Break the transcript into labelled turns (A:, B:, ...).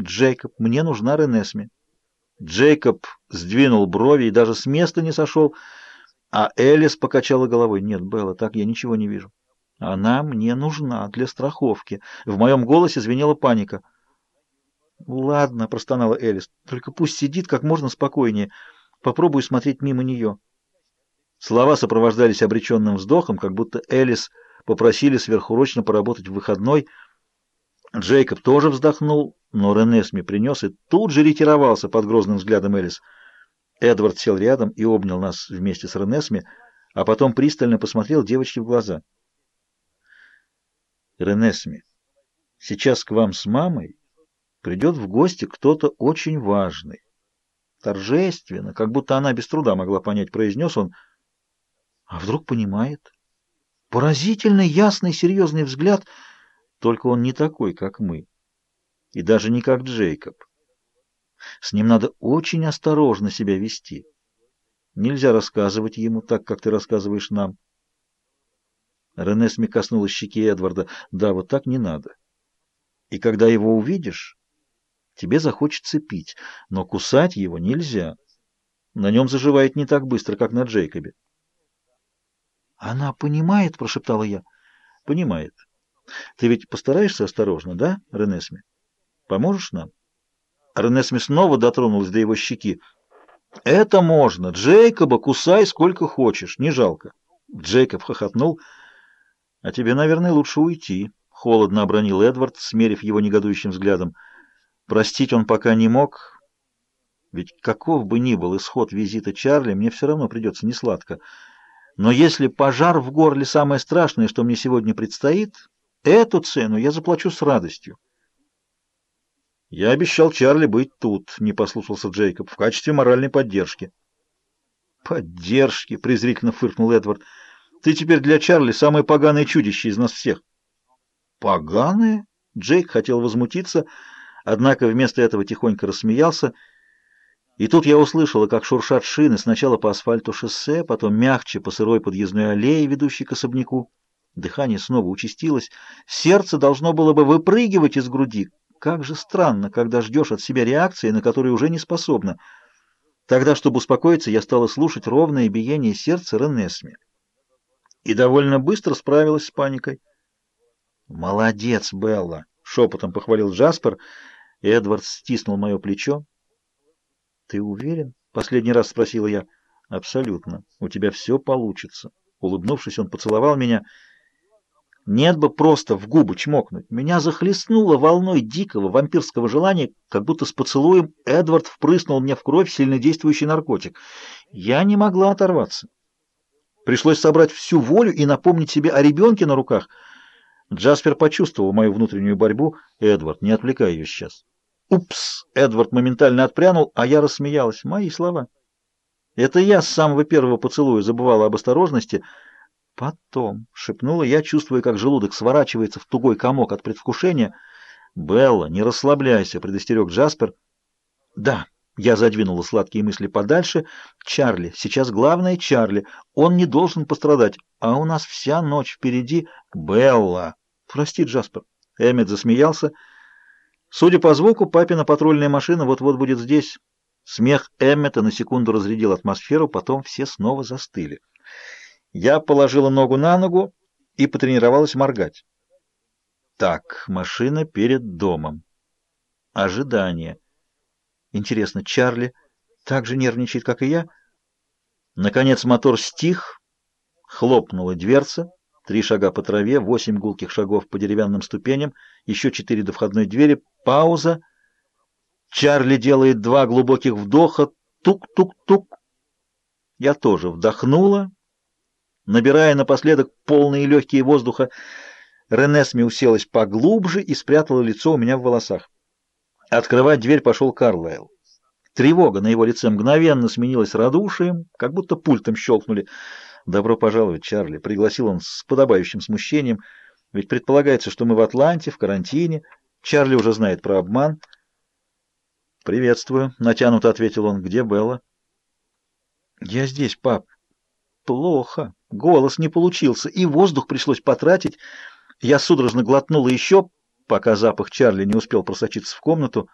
A: Джейкоб, мне нужна Ренесми. Джейкоб сдвинул брови и даже с места не сошел, а Элис покачала головой. Нет, Белла, так я ничего не вижу. Она мне нужна для страховки. В моем голосе звенела паника. «Ладно», — простонала Элис, — «только пусть сидит как можно спокойнее. Попробую смотреть мимо нее». Слова сопровождались обреченным вздохом, как будто Элис попросили сверхурочно поработать в выходной. Джейкоб тоже вздохнул, но Ренесми принес и тут же ретировался под грозным взглядом Элис. Эдвард сел рядом и обнял нас вместе с Ренесми, а потом пристально посмотрел девочке в глаза. «Ренесми, сейчас к вам с мамой придет в гости кто-то очень важный. Торжественно, как будто она без труда могла понять, произнес он. А вдруг понимает? Поразительно ясный, серьезный взгляд, только он не такой, как мы. И даже не как Джейкоб. С ним надо очень осторожно себя вести. Нельзя рассказывать ему так, как ты рассказываешь нам. Ренесми коснулась щеки Эдварда. Да, вот так не надо. И когда его увидишь, тебе захочется пить, но кусать его нельзя. На нем заживает не так быстро, как на Джейкобе. «Она понимает?» — прошептала я. «Понимает. Ты ведь постараешься осторожно, да, Ренесми? Поможешь нам?» Ренесми снова дотронулась до его щеки. «Это можно. Джейкоба кусай сколько хочешь, не жалко». Джейкоб хохотнул. «А тебе, наверное, лучше уйти», — холодно обронил Эдвард, смерив его негодующим взглядом. Простить он пока не мог, ведь каков бы ни был исход визита Чарли, мне все равно придется несладко. Но если пожар в горле самое страшное, что мне сегодня предстоит, эту цену я заплачу с радостью. «Я обещал Чарли быть тут», — не послушался Джейкоб, — «в качестве моральной поддержки». «Поддержки», — презрительно фыркнул Эдвард. «Ты теперь для Чарли самое поганое чудище из нас всех». «Поганое?» — Джейк хотел возмутиться, однако вместо этого тихонько рассмеялся. И тут я услышала, как шуршат шины сначала по асфальту шоссе, потом мягче по сырой подъездной аллее, ведущей к особняку. Дыхание снова участилось. Сердце должно было бы выпрыгивать из груди, как же странно, когда ждешь от себя реакции, на которую уже не способна. Тогда, чтобы успокоиться, я стала слушать ровное биение сердца Ренесми. И довольно быстро справилась с паникой. «Молодец, Белла!» — шепотом похвалил Джаспер. Эдвард стиснул мое плечо. «Ты уверен?» — последний раз спросила я. «Абсолютно. У тебя все получится». Улыбнувшись, он поцеловал меня — нет бы просто в губы чмокнуть. Меня захлестнуло волной дикого вампирского желания, как будто с поцелуем Эдвард впрыснул мне в кровь сильнодействующий наркотик. Я не могла оторваться. Пришлось собрать всю волю и напомнить себе о ребенке на руках. Джаспер почувствовал мою внутреннюю борьбу. «Эдвард, не отвлекай ее сейчас». «Упс!» — Эдвард моментально отпрянул, а я рассмеялась. Мои слова. Это я с самого первого поцелуя забывала об осторожности — «Потом», — шепнула я, чувствуя, как желудок сворачивается в тугой комок от предвкушения. «Белла, не расслабляйся», — предостерег Джаспер. «Да», — я задвинула сладкие мысли подальше. «Чарли, сейчас главное Чарли. Он не должен пострадать, а у нас вся ночь впереди. Белла!» «Прости, Джаспер». Эммет засмеялся. Судя по звуку, папина патрульная машина вот-вот будет здесь. Смех Эммета на секунду разрядил атмосферу, потом все снова застыли. Я положила ногу на ногу и потренировалась моргать. Так, машина перед домом. Ожидание. Интересно, Чарли так же нервничает, как и я? Наконец мотор стих, хлопнула дверца, три шага по траве, восемь гулких шагов по деревянным ступеням, еще четыре до входной двери, пауза. Чарли делает два глубоких вдоха, тук-тук-тук. Я тоже вдохнула Набирая напоследок полные легкие воздуха, Ренесми уселась поглубже и спрятала лицо у меня в волосах. Открывать дверь пошел Карлайл. Тревога на его лице мгновенно сменилась радушием, как будто пультом щелкнули. «Добро пожаловать, Чарли», — пригласил он с подобающим смущением, ведь предполагается, что мы в Атланте, в карантине. Чарли уже знает про обман. «Приветствую», — натянуто ответил он. «Где Белла?» «Я здесь, пап». «Плохо». Голос не получился, и воздух пришлось потратить. Я судорожно глотнула еще, пока запах Чарли не успел просочиться в комнату.